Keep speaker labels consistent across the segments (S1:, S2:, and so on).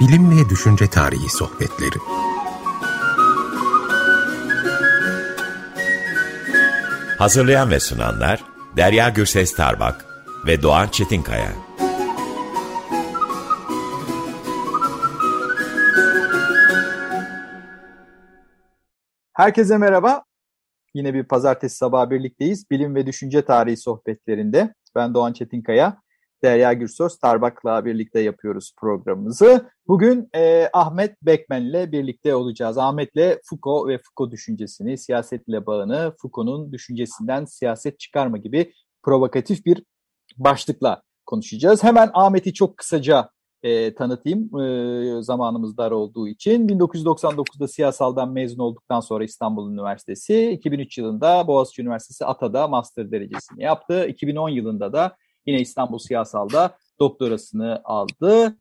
S1: Bilim ve Düşünce Tarihi Sohbetleri
S2: Hazırlayan ve sunanlar Derya Gürses Tarbak ve Doğan Çetinkaya.
S3: Herkese merhaba. Yine bir pazartesi sabahı birlikteyiz. Bilim ve Düşünce Tarihi sohbetlerinde. Ben Doğan Çetinkaya, Derya Gürsöz, Tarbak'la birlikte yapıyoruz programımızı. Bugün e, Ahmet Bekmen ile birlikte olacağız. Ahmet'le Foucault ve Foucault düşüncesini, siyasetle bağını, Foucault'un düşüncesinden siyaset çıkarma gibi provokatif bir başlıkla konuşacağız. Hemen Ahmet'i çok kısaca e, tanıtayım e, zamanımız dar olduğu için. 1999'da siyasaldan mezun olduktan sonra İstanbul Üniversitesi, 2003 yılında Boğaziçi Üniversitesi ATA'da master derecesini yaptı. 2010 yılında da yine İstanbul Siyasal'da doktorasını aldı.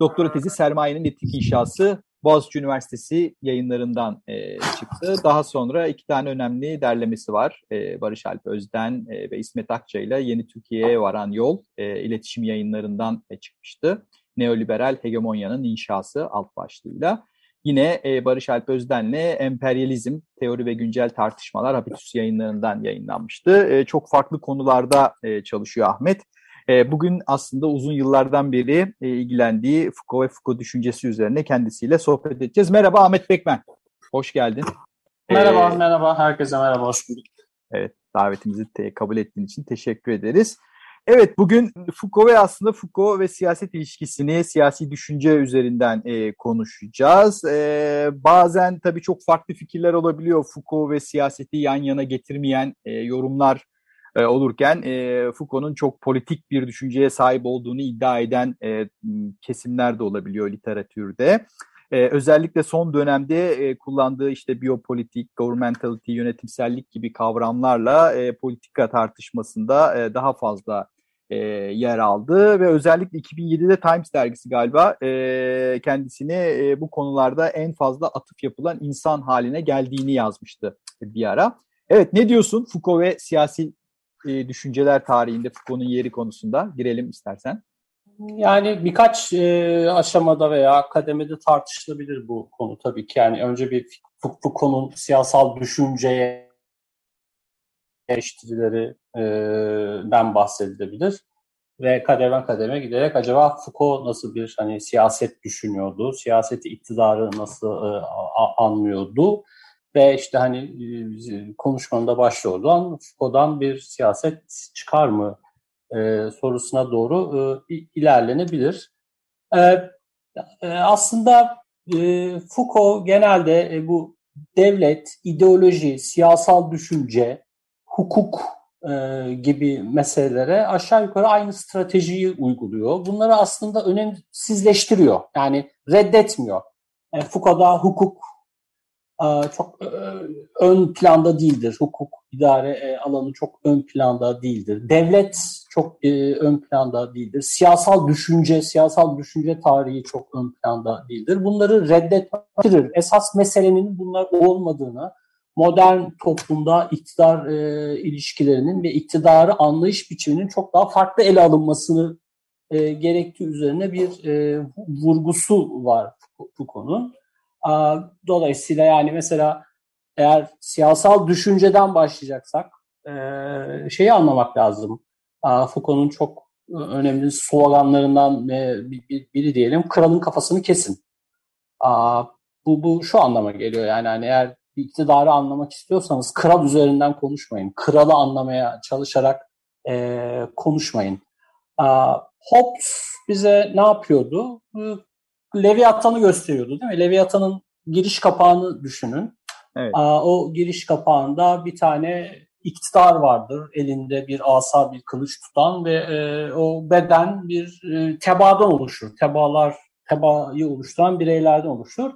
S3: Doktora tezi Sermayenin Etik İnşası Boğaziçi Üniversitesi yayınlarından e, çıktı. Daha sonra iki tane önemli derlemesi var. E, Barış Alp Özden e, ve İsmet Akça ile Yeni Türkiye'ye varan yol e, iletişim yayınlarından e, çıkmıştı neoliberal hegemonyanın inşası alt başlığıyla. Yine e, Barış Alp Özden'le Emperyalizm, Teori ve Güncel Tartışmalar Habitus yayınlarından yayınlanmıştı. E, çok farklı konularda e, çalışıyor Ahmet. E, bugün aslında uzun yıllardan beri e, ilgilendiği Foucault ve Foucault düşüncesi üzerine kendisiyle sohbet edeceğiz. Merhaba Ahmet Bekmen, hoş geldin.
S4: Merhaba, ee, merhaba. Herkese merhaba, hoş bulduk.
S3: Evet, davetimizi kabul ettiğin için teşekkür ederiz. Evet bugün Foucault ve aslında Foucault ve siyaset ilişkisini siyasi düşünce üzerinden e, konuşacağız. E, bazen tabii çok farklı fikirler olabiliyor Foucault ve siyaseti yan yana getirmeyen e, yorumlar e, olurken e, Foucault'un çok politik bir düşünceye sahip olduğunu iddia eden e, kesimler de olabiliyor literatürde. Ee, özellikle son dönemde e, kullandığı işte biyopolitik, governmentality, yönetimsellik gibi kavramlarla e, politika tartışmasında e, daha fazla yer aldı ve özellikle 2007'de Times dergisi galiba kendisini bu konularda en fazla atıf yapılan insan haline geldiğini yazmıştı bir ara. Evet ne diyorsun Foucault ve siyasi düşünceler tarihinde Foucault'un yeri konusunda girelim istersen.
S4: Yani birkaç e, aşamada veya kademede tartışılabilir bu konu tabii ki. Yani önce bir Foucault'un siyasal düşünceye eleştirilerinden bahsedilebilir. Ve kademe kademe giderek acaba Foucault nasıl bir hani siyaset düşünüyordu, siyaseti iktidarı nasıl e, anlıyordu ve işte hani e, konuşmanın da başlıyordu. Foucault'dan bir siyaset çıkar mı e, sorusuna doğru e, ilerlenebilir. E, e, aslında e, Foucault genelde e, bu devlet, ideoloji, siyasal düşünce, hukuk e, gibi meselelere aşağı yukarı aynı stratejiyi uyguluyor. Bunları aslında önemsizleştiriyor. Yani reddetmiyor. E, Foucault'da hukuk çok e, ön planda değildir. Hukuk, idare e, alanı çok ön planda değildir. Devlet çok e, ön planda değildir. Siyasal düşünce, siyasal düşünce tarihi çok ön planda değildir. Bunları reddettirir. Esas meselenin bunlar olmadığını, modern toplumda iktidar ilişkilerinin ve iktidarı anlayış biçiminin çok daha farklı ele alınmasını gerektiği üzerine bir vurgusu var Foucault'un. Dolayısıyla yani mesela eğer siyasal düşünceden başlayacaksak şeyi anlamak lazım. Foucault'un çok önemli sloganlarından biri diyelim kralın kafasını kesin. Bu, bu şu anlama geliyor yani hani eğer bir iktidarı anlamak istiyorsanız kral üzerinden konuşmayın. Kralı anlamaya çalışarak konuşmayın. Hobbes bize ne yapıyordu? Leviathan'ı gösteriyordu değil mi? Leviathan'ın giriş kapağını düşünün. Evet. O giriş kapağında bir tane iktidar vardır. Elinde bir asa, bir kılıç tutan ve e, o beden bir e, tebaadan oluşur. Tebalar, tebaayı oluşturan bireylerden oluşur.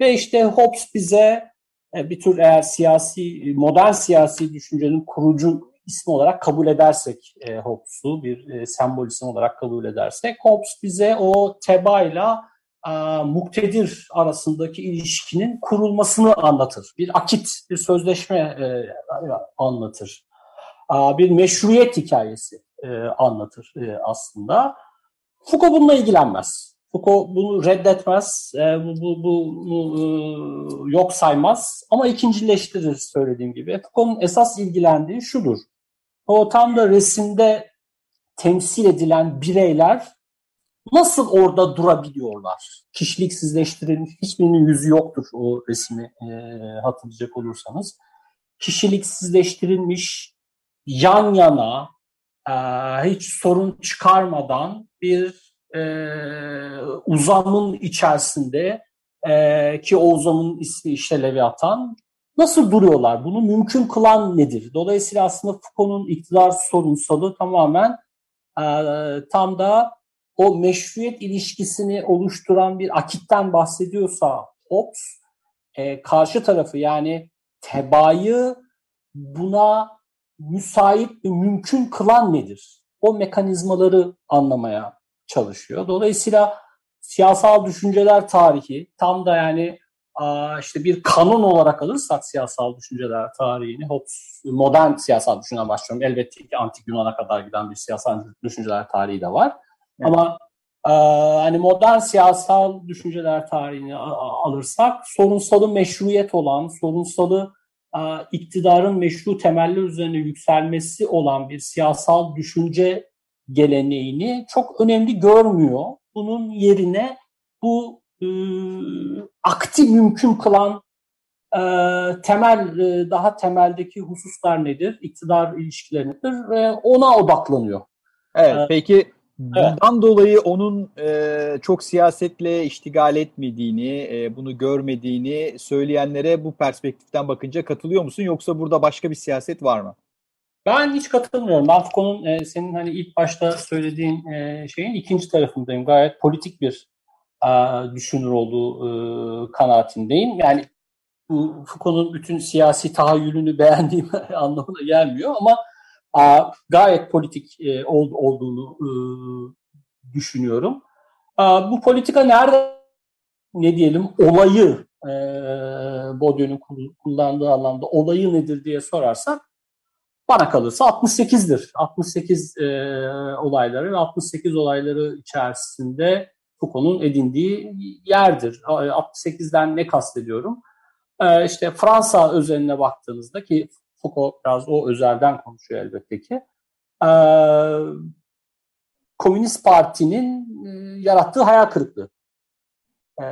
S4: Ve işte Hobbes bize e, bir tür eğer siyasi, modern siyasi düşüncenin kurucu ismi olarak kabul edersek e, Hobbes'u bir e, sembol isim olarak kabul edersek Hobbes bize o tebayla muktedir arasındaki ilişkinin kurulmasını anlatır. Bir akit, bir sözleşme e, anlatır. Bir meşruiyet hikayesi e, anlatır e, aslında. Foucault bununla ilgilenmez. Foucault bunu reddetmez, e, bu, bu, bunu yok saymaz ama ikincileştirir söylediğim gibi. Foucault'un esas ilgilendiği şudur. O tam da resimde temsil edilen bireyler nasıl orada durabiliyorlar? Kişiliksizleştirilmiş, hiçbirinin yüzü yoktur o resmi e, hatırlayacak olursanız. Kişiliksizleştirilmiş, yan yana, e, hiç sorun çıkarmadan bir e, uzamın içerisinde e, ki o uzamın ismi işte Leviathan nasıl duruyorlar? Bunu mümkün kılan nedir? Dolayısıyla aslında Foucault'un iktidar sorunsalı tamamen e, tam da o meşruiyet ilişkisini oluşturan bir akitten bahsediyorsa Hobbes, e, karşı tarafı yani tebaayı buna müsait ve mümkün kılan nedir? O mekanizmaları anlamaya çalışıyor. Dolayısıyla siyasal düşünceler tarihi tam da yani işte bir kanun olarak alırsak siyasal düşünceler tarihini Hobbes modern siyasal düşünceler başlıyorum. Elbette ki antik Yunan'a kadar giden bir siyasal düşünceler tarihi de var. Evet. Ama hani modern siyasal düşünceler tarihini alırsak sorunsalı meşruiyet olan, sorunsalı iktidarın meşru temeller üzerine yükselmesi olan bir siyasal düşünce geleneğini çok önemli görmüyor. Bunun yerine bu e, akti mümkün kılan e, temel e, daha temeldeki hususlar nedir? İktidar ilişkileri nedir? ve ona odaklanıyor.
S3: Evet, ee, peki bundan evet. dolayı onun e, çok siyasetle iştigal etmediğini, e, bunu görmediğini söyleyenlere bu perspektiften bakınca katılıyor musun? Yoksa burada başka bir siyaset var mı?
S4: Ben hiç katılmıyorum. Ben Foucault'un e, senin hani ilk başta söylediğin e, şeyin ikinci tarafındayım. Gayet politik bir e, düşünür olduğu e, kanaatindeyim. Yani bu Foucault'un bütün siyasi tahayyülünü beğendiğim anlamına gelmiyor ama gayet politik e, ol, olduğunu e, düşünüyorum. Bu politika nerede ne diyelim olayı e, kullandığı anlamda olayı nedir diye sorarsak bana kalırsa 68'dir. 68 e, olayları ve 68 olayları içerisinde Foucault'un edindiği yerdir. 68'den ne kastediyorum? E, işte Fransa özeline baktığınızda ki Foucault biraz o özelden konuşuyor elbette ki. E, Komünist Parti'nin e, yarattığı hayal kırıklığı e,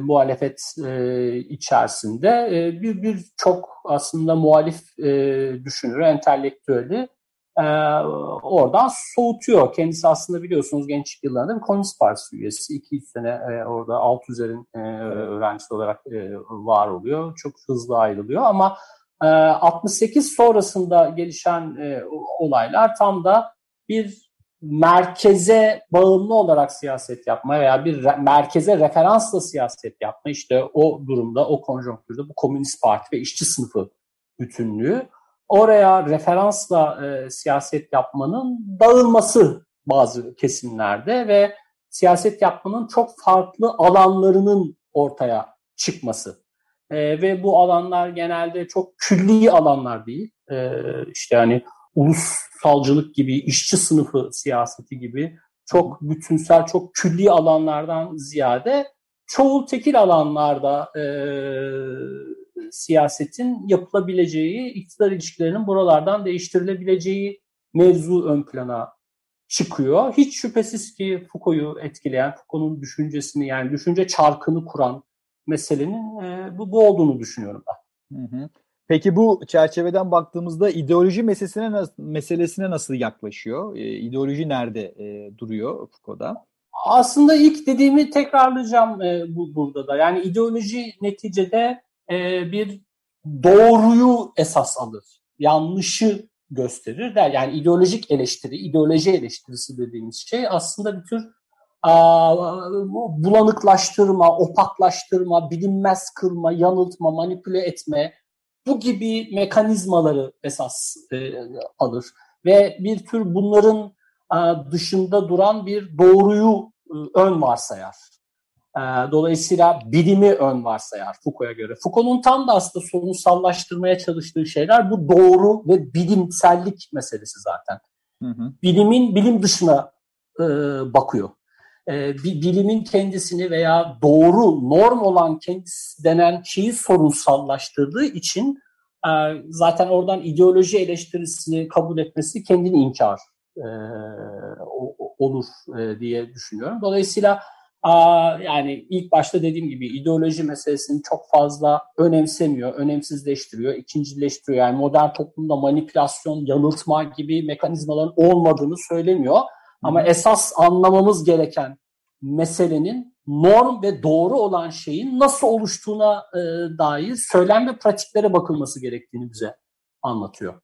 S4: muhalefet e, içerisinde e, bir bir çok aslında muhalif e, düşünürü, entelektüeli e, oradan soğutuyor. Kendisi aslında biliyorsunuz gençlik yıllarında bir Komünist Partisi üyesi. iki sene e, orada alt üzerin e, öğrencisi olarak e, var oluyor. Çok hızlı ayrılıyor ama 68 sonrasında gelişen e, olaylar tam da bir merkeze bağımlı olarak siyaset yapma veya bir merkeze referansla siyaset yapma işte o durumda, o konjonktürde bu Komünist Parti ve işçi sınıfı bütünlüğü oraya referansla e, siyaset yapmanın dağılması bazı kesimlerde ve siyaset yapmanın çok farklı alanlarının ortaya çıkması. E, ve bu alanlar genelde çok külli alanlar değil. E, işte hani ulusalcılık gibi, işçi sınıfı siyaseti gibi çok bütünsel, çok külli alanlardan ziyade çoğu tekil alanlarda e, siyasetin yapılabileceği, iktidar ilişkilerinin buralardan değiştirilebileceği mevzu ön plana çıkıyor. Hiç şüphesiz ki Foucault'u etkileyen, Foucault'un düşüncesini yani düşünce çarkını kuran meselenin e, bu, bu olduğunu düşünüyorum ben. Hı hı.
S3: Peki bu çerçeveden baktığımızda ideoloji meselesine meselesine nasıl yaklaşıyor? E, ideoloji nerede e, duruyor Foucault'da?
S4: Aslında ilk dediğimi tekrarlayacağım e, bu, burada da. Yani ideoloji neticede e, bir doğruyu esas alır. Yanlışı gösterir der. Yani ideolojik eleştiri, ideoloji eleştirisi dediğimiz şey aslında bir tür bulanıklaştırma, opaklaştırma, bilinmez kılma, yanıltma, manipüle etme, bu gibi mekanizmaları esas e, alır ve bir tür bunların e, dışında duran bir doğruyu e, ön varsayar. E, dolayısıyla bilimi ön varsayar Foucault'a göre. Foucault'un tam da aslında sorunsallaştırmaya çalıştığı şeyler bu doğru ve bilimsellik meselesi zaten. Hı hı. Bilimin bilim dışına e, bakıyor. E, bilimin kendisini veya doğru, norm olan kendisi denen şeyi sorunsallaştırdığı için e, zaten oradan ideoloji eleştirisini kabul etmesi kendini inkar e, olur diye düşünüyorum. Dolayısıyla yani ilk başta dediğim gibi ideoloji meselesini çok fazla önemsemiyor, önemsizleştiriyor, ikincileştiriyor. Yani modern toplumda manipülasyon, yanıltma gibi mekanizmaların olmadığını söylemiyor. Ama esas anlamamız gereken meselenin norm ve doğru olan şeyin nasıl oluştuğuna e, dair söylem ve pratiklere bakılması gerektiğini bize anlatıyor.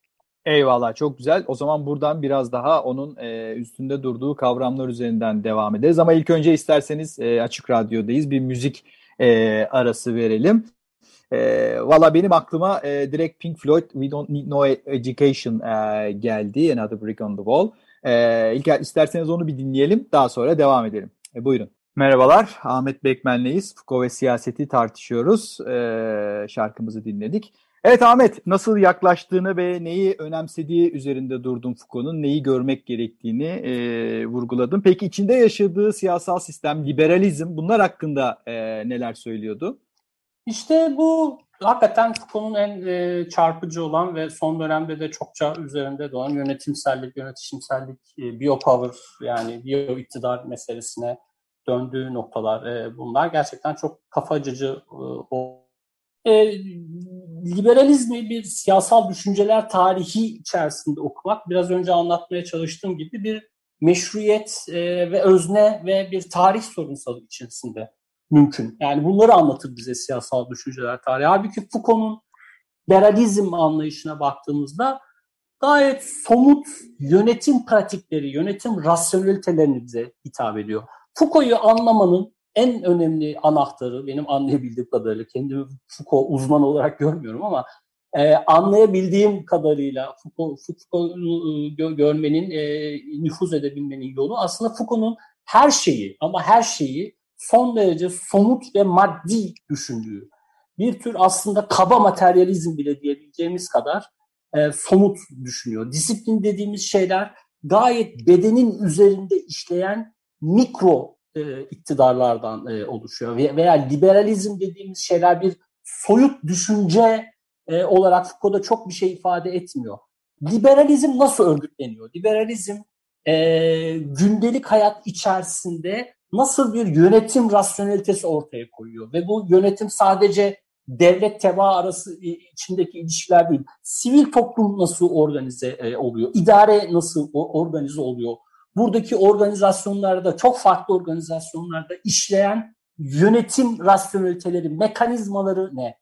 S3: Eyvallah çok güzel. O zaman buradan biraz daha onun e, üstünde durduğu kavramlar üzerinden devam ederiz. Ama ilk önce isterseniz e, Açık Radyo'dayız. Bir müzik e, arası verelim. E, Valla benim aklıma e, direkt Pink Floyd We Don't Need No Education e, geldi. Another Brick on the Wall. E, ilk isterseniz onu bir dinleyelim. Daha sonra devam edelim. E, buyurun. Merhabalar, Ahmet Bekmen'leyiz. Foucault ve siyaseti tartışıyoruz. E, şarkımızı dinledik. Evet Ahmet, nasıl yaklaştığını ve neyi önemsediği üzerinde durdun Foucault'un, neyi görmek gerektiğini e, vurguladın. Peki içinde yaşadığı siyasal sistem, liberalizm bunlar hakkında e, neler söylüyordu?
S4: İşte bu hakikaten Foucault'un en e, çarpıcı olan ve son dönemde de çokça üzerinde doğan yönetimsellik, yönetişimsellik, e, biopower yani bio iktidar meselesine döndüğü noktalar e, bunlar. Gerçekten çok kafa acıcı e, e, liberalizmi bir siyasal düşünceler tarihi içerisinde okumak biraz önce anlatmaya çalıştığım gibi bir meşruiyet e, ve özne ve bir tarih sorunsalı içerisinde mümkün. Yani bunları anlatır bize siyasal düşünceler tarihi. Halbuki Foucault'un liberalizm anlayışına baktığımızda gayet somut yönetim pratikleri, yönetim rasyonelitelerini bize hitap ediyor. Foucault'u anlamanın en önemli anahtarı benim anlayabildiğim kadarıyla kendimi Foucault uzmanı olarak görmüyorum ama e, anlayabildiğim kadarıyla Foucault, Foucault'u e, görmenin, e, nüfuz edebilmenin yolu aslında Foucault'un her şeyi ama her şeyi son derece somut ve maddi düşündüğü. Bir tür aslında kaba materyalizm bile diyebileceğimiz kadar e, somut düşünüyor. Disiplin dediğimiz şeyler gayet bedenin üzerinde işleyen mikro e, iktidarlardan e, oluşuyor. veya liberalizm dediğimiz şeyler bir soyut düşünce e, olarak Foucault'da çok bir şey ifade etmiyor. Liberalizm nasıl örgütleniyor? Liberalizm e, gündelik hayat içerisinde nasıl bir yönetim rasyonelitesi ortaya koyuyor? Ve bu yönetim sadece devlet teba arası içindeki ilişkiler değil. Sivil toplum nasıl organize e, oluyor? İdare nasıl organize oluyor? buradaki organizasyonlarda, çok farklı organizasyonlarda işleyen yönetim rasyoneliteleri, mekanizmaları ne?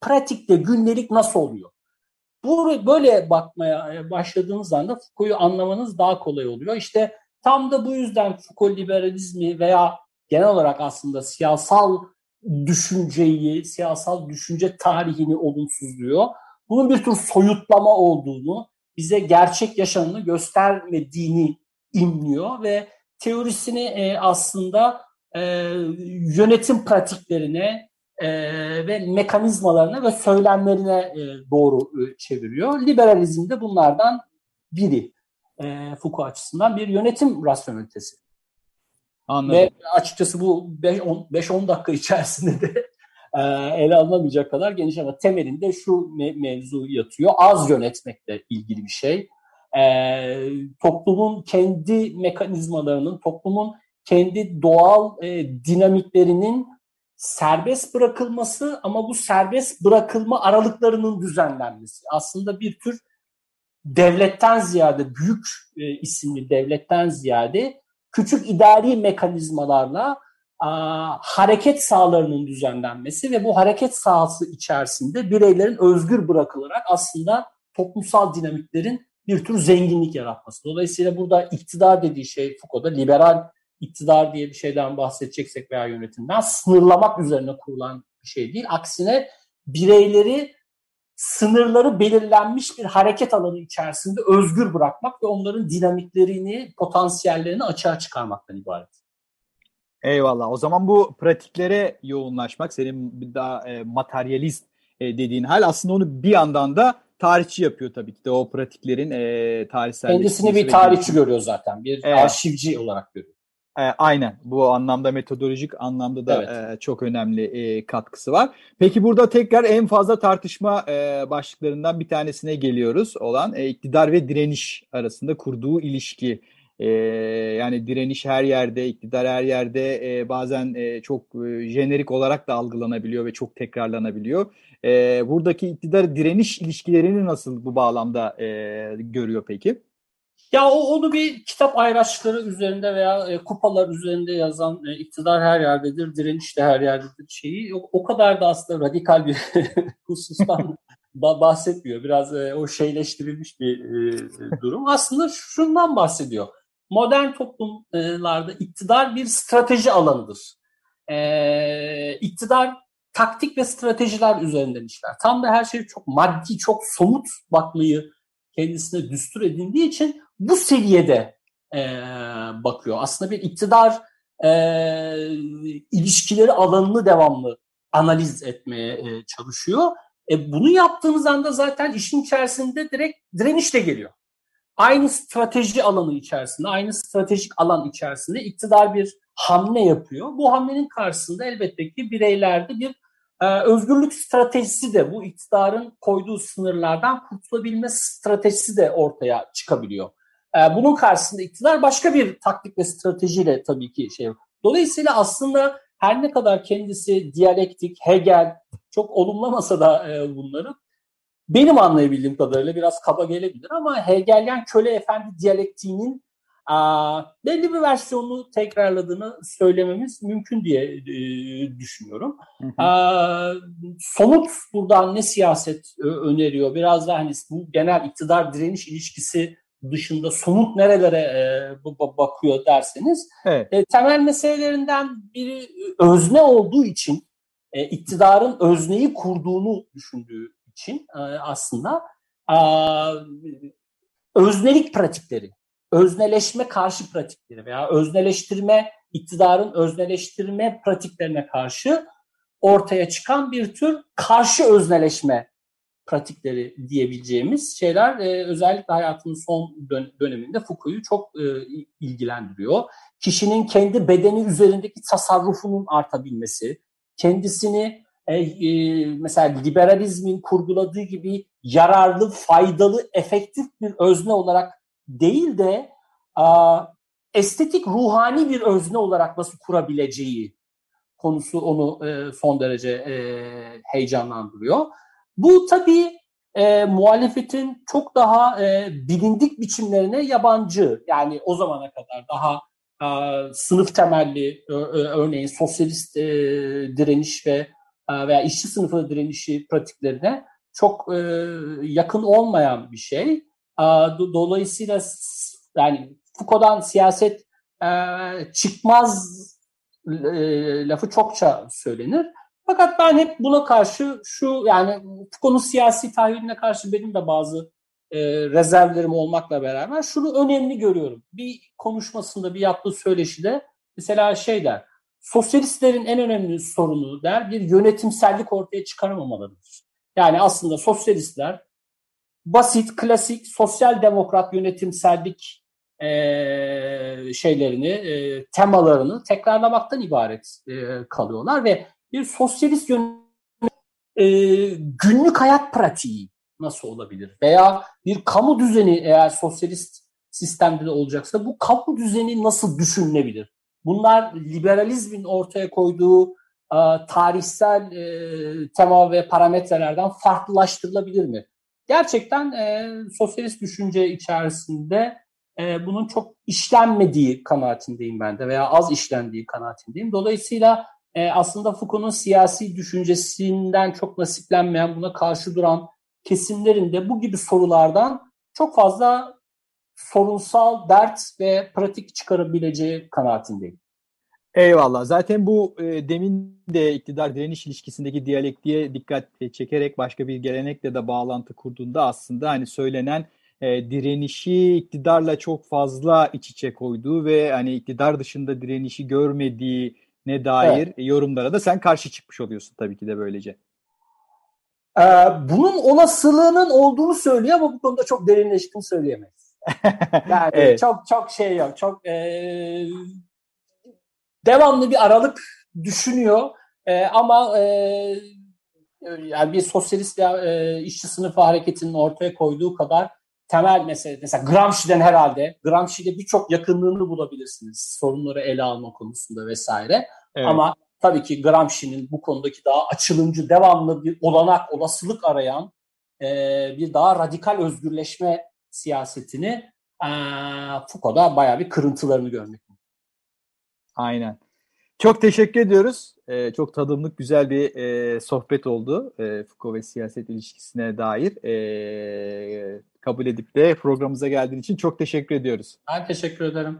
S4: Pratikte gündelik nasıl oluyor? Bu böyle bakmaya e, başladığınız anda Foucault'u anlamanız daha kolay oluyor. İşte tam da bu yüzden Foucault liberalizmi veya genel olarak aslında siyasal düşünceyi, siyasal düşünce tarihini olumsuzluyor. Bunun bir tür soyutlama olduğunu, bize gerçek yaşamını göstermediğini imliyor ve teorisini e, aslında e, yönetim pratiklerine e, ve mekanizmalarına ve söylemlerine e, doğru e, çeviriyor. Liberalizm de bunlardan biri e, Foucault açısından bir yönetim rasyonelitesi. Anladım. Ve açıkçası bu 5-10 dakika içerisinde de e, ele alınamayacak kadar geniş ama temelinde şu me- mevzu yatıyor. Az yönetmekle ilgili bir şey e, toplumun kendi mekanizmalarının, toplumun kendi doğal e, dinamiklerinin serbest bırakılması ama bu serbest bırakılma aralıklarının düzenlenmesi. Aslında bir tür devletten ziyade, büyük e, isimli devletten ziyade küçük idari mekanizmalarla a, hareket sahalarının düzenlenmesi ve bu hareket sahası içerisinde bireylerin özgür bırakılarak aslında toplumsal dinamiklerin bir tür zenginlik yaratması. Dolayısıyla burada iktidar dediği şey Foucault'da liberal iktidar diye bir şeyden bahsedeceksek veya yönetimden sınırlamak üzerine kurulan bir şey değil. Aksine bireyleri sınırları belirlenmiş bir hareket alanı içerisinde özgür bırakmak ve onların dinamiklerini, potansiyellerini açığa çıkarmaktan ibaret.
S3: Eyvallah. O zaman bu pratiklere yoğunlaşmak, senin bir daha e, materyalist e, dediğin hal aslında onu bir yandan da tarihçi yapıyor tabii ki de o pratiklerin e, tarihsel.
S4: Kendisini bir tarihçi görüyor zaten. Bir evet. arşivci olarak görüyor.
S3: E, aynen. Bu anlamda metodolojik anlamda da evet. e, çok önemli e, katkısı var. Peki burada tekrar en fazla tartışma e, başlıklarından bir tanesine geliyoruz olan e, iktidar ve direniş arasında kurduğu ilişki. E, yani direniş her yerde, iktidar her yerde e, bazen e, çok e, jenerik olarak da algılanabiliyor ve çok tekrarlanabiliyor. E, buradaki iktidar direniş ilişkilerini nasıl bu bağlamda e, görüyor peki?
S4: Ya onu bir kitap ayraçları üzerinde veya e, kupalar üzerinde yazan e, iktidar her yerdedir, direniş de her yerdedir şeyi o, o kadar da aslında radikal bir husustan bahsetmiyor. Biraz e, o şeyleştirilmiş bir durum. Aslında şundan bahsediyor. Modern toplumlarda iktidar bir strateji alanıdır. E, iktidar taktik ve stratejiler üzerinden işler. Tam da her şey çok maddi, çok somut bakmayı kendisine düstur edindiği için bu seviyede e, bakıyor. Aslında bir iktidar e, ilişkileri alanını devamlı analiz etmeye e, çalışıyor. E, bunu yaptığınız anda zaten işin içerisinde direkt direniş de geliyor. Aynı strateji alanı içerisinde, aynı stratejik alan içerisinde iktidar bir hamle yapıyor. Bu hamlenin karşısında elbette ki bireylerde bir özgürlük stratejisi de bu iktidarın koyduğu sınırlardan kurtulabilme stratejisi de ortaya çıkabiliyor. E, bunun karşısında iktidar başka bir taktik ve stratejiyle tabii ki şey. Dolayısıyla aslında her ne kadar kendisi diyalektik, Hegel çok olumlamasa da e, bunları benim anlayabildiğim kadarıyla biraz kaba gelebilir ama Hegelian köle efendi diyalektiğinin belli bir versiyonunu tekrarladığını söylememiz mümkün diye e, düşünüyorum. Hı hı. Somut buradan ne siyaset öneriyor? Biraz da hani bu genel iktidar direniş ilişkisi dışında somut nerelere e, bakıyor derseniz evet. e, temel meselelerinden biri özne olduğu için e, iktidarın özneyi kurduğunu düşündüğü için e, aslında e, öznelik pratikleri, özneleşme karşı pratikleri veya özneleştirme iktidarın özneleştirme pratiklerine karşı ortaya çıkan bir tür karşı özneleşme pratikleri diyebileceğimiz şeyler e, özellikle hayatının son dön- döneminde Foucault'u çok e, ilgilendiriyor. Kişinin kendi bedeni üzerindeki tasarrufunun artabilmesi, kendisini e, e, mesela liberalizmin kurguladığı gibi yararlı, faydalı, efektif bir özne olarak değil de a, estetik, ruhani bir özne olarak nasıl kurabileceği konusu onu e, son derece e, heyecanlandırıyor. Bu tabii e, muhalefetin çok daha e, bilindik biçimlerine yabancı. Yani o zamana kadar daha e, sınıf temelli ö, örneğin sosyalist e, direniş ve e, veya işçi sınıfı direnişi pratiklerine çok e, yakın olmayan bir şey. Ee, dolayısıyla yani Foucault'dan siyaset e, çıkmaz e, lafı çokça söylenir. Fakat ben hep buna karşı şu yani Foucault'un siyasi tahliline karşı benim de bazı e, rezervlerim olmakla beraber şunu önemli görüyorum. Bir konuşmasında bir yaptığı söyleşide mesela şey der. Sosyalistlerin en önemli sorunu der bir yönetimsellik ortaya çıkaramamalarıdır. Yani aslında sosyalistler basit, klasik, sosyal demokrat yönetimsellik e, şeylerini, e, temalarını tekrarlamaktan ibaret e, kalıyorlar ve bir sosyalist yön e, günlük hayat pratiği nasıl olabilir? Veya bir kamu düzeni eğer sosyalist sistemde de olacaksa bu kamu düzeni nasıl düşünülebilir? Bunlar liberalizmin ortaya koyduğu e, tarihsel e, tema ve parametrelerden farklılaştırılabilir mi? Gerçekten e, sosyalist düşünce içerisinde e, bunun çok işlenmediği kanaatindeyim ben de veya az işlendiği kanaatindeyim. Dolayısıyla e, aslında Foucault'un siyasi düşüncesinden çok nasiplenmeyen, buna karşı duran kesimlerin de bu gibi sorulardan çok fazla sorunsal dert ve pratik çıkarabileceği kanaatindeyim.
S3: Eyvallah. Zaten bu e, demin de iktidar direniş ilişkisindeki diyalektiğe dikkat çekerek başka bir gelenekle de bağlantı kurduğunda aslında hani söylenen e, direnişi iktidarla çok fazla iç içe koyduğu ve hani iktidar dışında direnişi görmediği ne dair evet. yorumlara da sen karşı çıkmış oluyorsun tabii ki de böylece.
S4: Ee, bunun olasılığının olduğunu söylüyor ama bu konuda çok derinleştiğini söyleyemeyiz. Yani evet. çok çok şey yok. Çok e, devamlı bir aralık düşünüyor e, ama e, yani bir sosyalist e, işçi sınıfı hareketinin ortaya koyduğu kadar temel mesele mesela Gramsci'den herhalde Gramsci'de birçok yakınlığını bulabilirsiniz sorunları ele alma konusunda vesaire. Evet. Ama tabii ki Gramsci'nin bu konudaki daha açılımcı, devamlı bir olanak, olasılık arayan e, bir daha radikal özgürleşme siyasetini e, Foucault'da bayağı bir kırıntılarını görmek.
S3: Aynen. Çok teşekkür ediyoruz. Ee, çok tadımlık güzel bir e, sohbet oldu e, Foucault ve siyaset ilişkisine dair. E, kabul edip de programımıza geldiğin için çok teşekkür ediyoruz.
S4: Ben teşekkür ederim.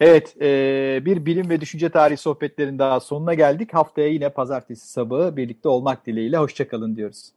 S3: Evet, e, bir bilim ve düşünce tarihi sohbetlerinin daha sonuna geldik. Haftaya yine pazartesi sabahı birlikte olmak dileğiyle. Hoşçakalın diyoruz.